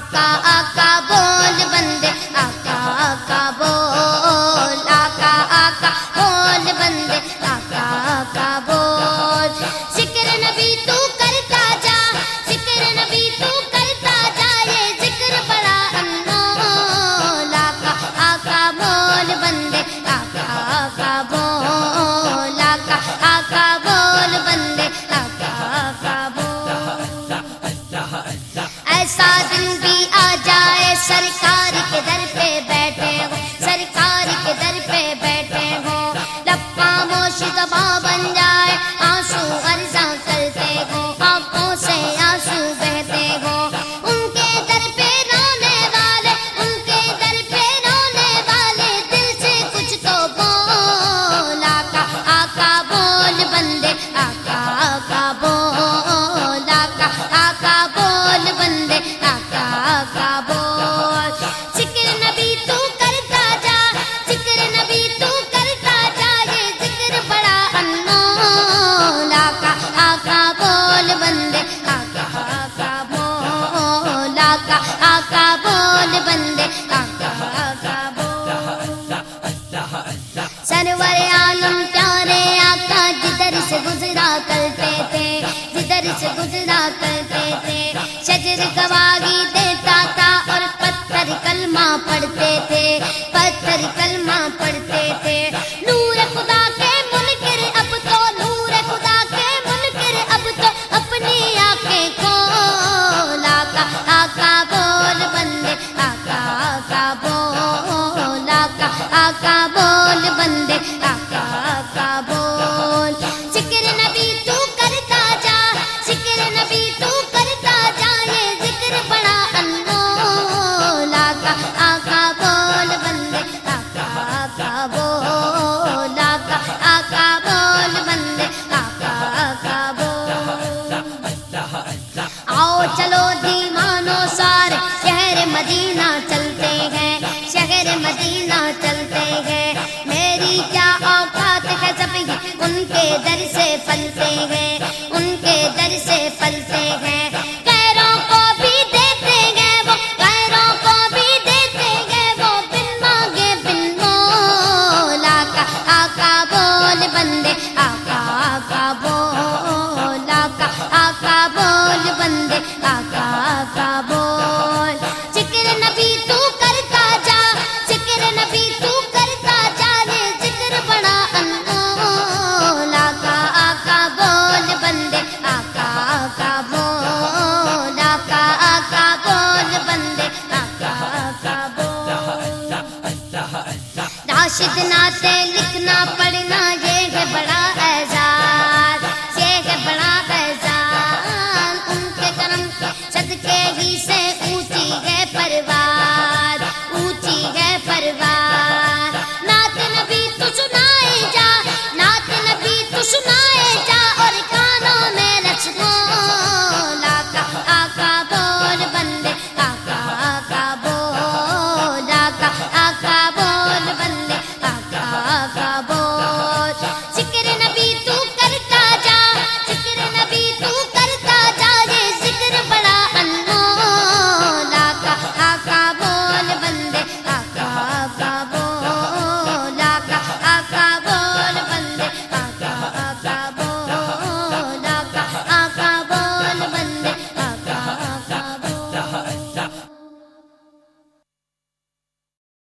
آقا آقا بول بندے آقا آقا بول آقا آقا بول ایسا دن بھی آ جائے سرکار کے در پہ بیٹھے آقا بول بندے، آقا آقا سرور عالم پیارے آقا، جدھر سے گزرا کرتے تھے جدھر سے گزرا کرتے تھے چلتے ہیں ان کے در سے پلتے ہیں۔ راشد ناتے لکھنا پڑے